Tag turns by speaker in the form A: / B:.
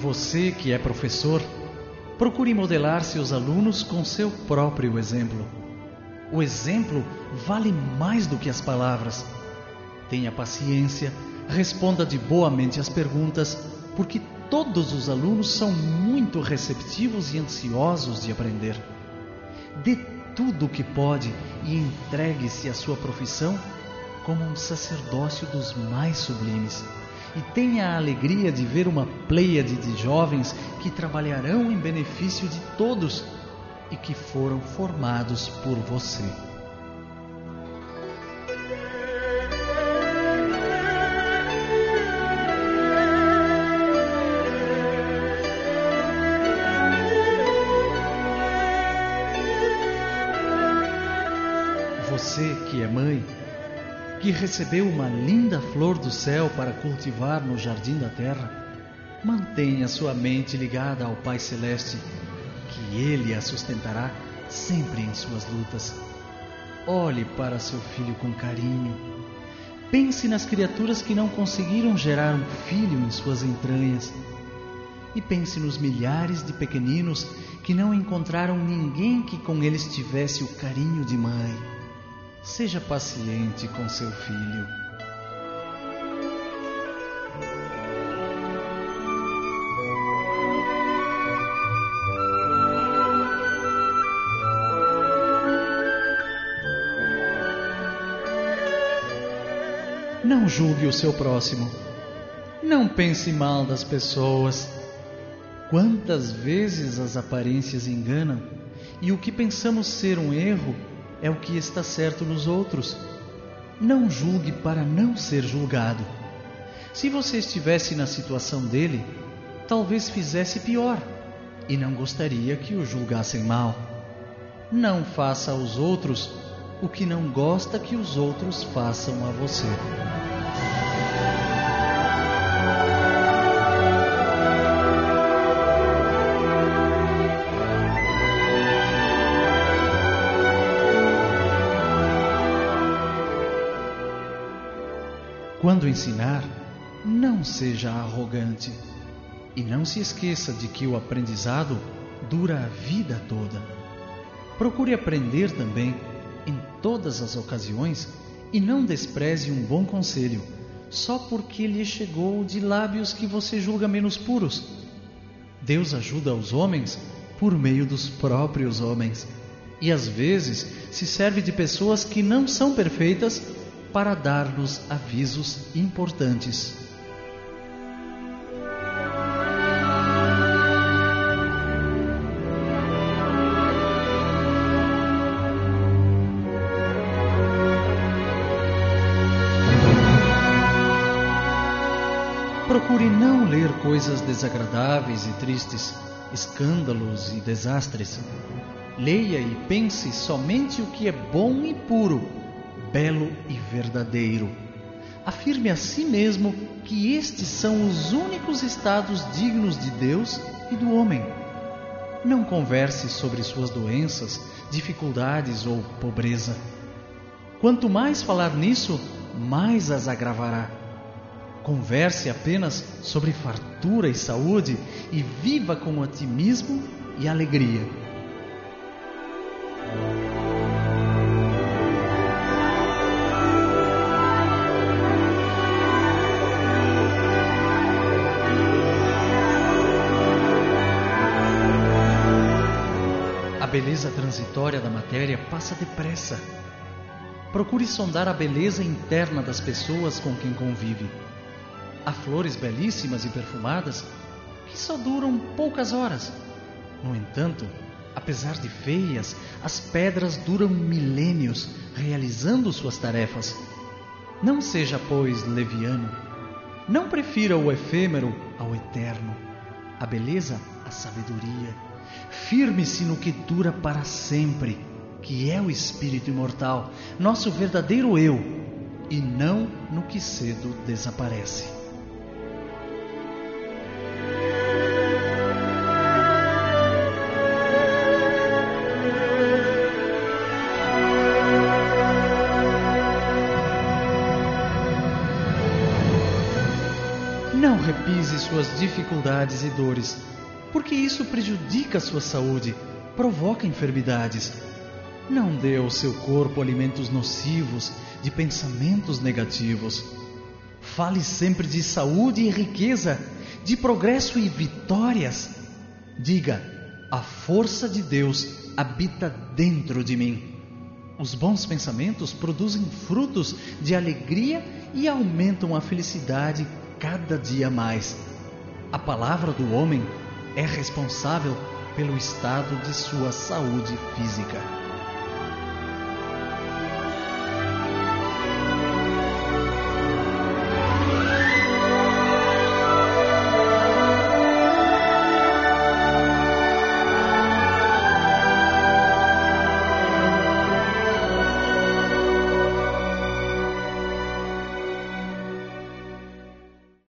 A: Você que é professor, procure modelar seus alunos com seu próprio exemplo. O exemplo vale mais do que as palavras. Tenha paciência, responda de boa mente às perguntas, porque todos os alunos são muito receptivos e ansiosos de aprender. Dê tudo o que pode e entregue-se à sua profissão como um sacerdócio dos mais sublimes. E tenha a alegria de ver uma pleiade de jovens que trabalharão em benefício de todos e que foram formados por você. Você que é mãe, que recebeu uma linda flor do céu para cultivar no jardim da terra, mantenha sua mente ligada ao Pai Celeste, que Ele a sustentará sempre em suas lutas. Olhe para seu filho com carinho. Pense nas criaturas que não conseguiram gerar um filho em suas entranhas. E pense nos milhares de pequeninos que não encontraram ninguém que com eles tivesse o carinho de mãe. Seja paciente com seu filho. Não julgue o seu próximo. Não pense mal das pessoas. Quantas vezes as aparências enganam e o que pensamos ser um erro é o que está certo nos outros. Não julgue para não ser julgado. Se você estivesse na situação dele, talvez fizesse pior e não gostaria que o julgassem mal. Não faça aos outros o que não gosta que os outros façam a você. Quando ensinar, não seja arrogante e não se esqueça de que o aprendizado dura a vida toda. Procure aprender também em todas as ocasiões e não despreze um bom conselho só porque lhe chegou de lábios que você julga menos puros. Deus ajuda os homens por meio dos próprios homens e às vezes se serve de pessoas que não são perfeitas para dar-nos avisos importantes. Procure não ler coisas desagradáveis e tristes, escândalos e desastres. Leia e pense somente o que é bom e puro belo e verdadeiro. Afirme a si mesmo que estes são os únicos estados dignos de Deus e do homem. Não converse sobre suas doenças, dificuldades ou pobreza. Quanto mais falar nisso, mais as agravará. Converse apenas sobre fartura e saúde e viva com otimismo e alegria. Beleza transitória da matéria passa depressa. Procure sondar a beleza interna das pessoas com quem convive. Há flores belíssimas e perfumadas que só duram poucas horas. No entanto, apesar de feias, as pedras duram milênios realizando suas tarefas. Não seja, pois, leviano. Não prefira o efêmero ao eterno, a beleza à sabedoria Firme-se no que dura para sempre, que é o espírito imortal, nosso verdadeiro eu, e não no que cedo desaparece. minimize suas dificuldades e dores, porque isso prejudica a sua saúde, provoca enfermidades. Não dê ao seu corpo alimentos nocivos de pensamentos negativos. Fale sempre de saúde e riqueza, de progresso e vitórias. Diga: a força de Deus habita dentro de mim. Os bons pensamentos produzem frutos de alegria e aumentam a felicidade cada dia mais. A palavra do homem é responsável pelo estado de sua saúde física.